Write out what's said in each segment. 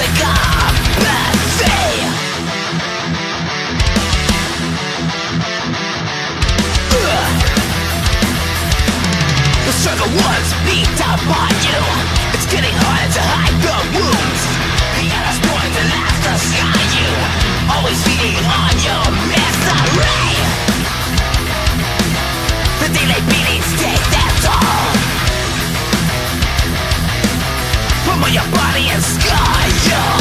you welcome your body and scar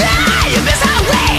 time is our way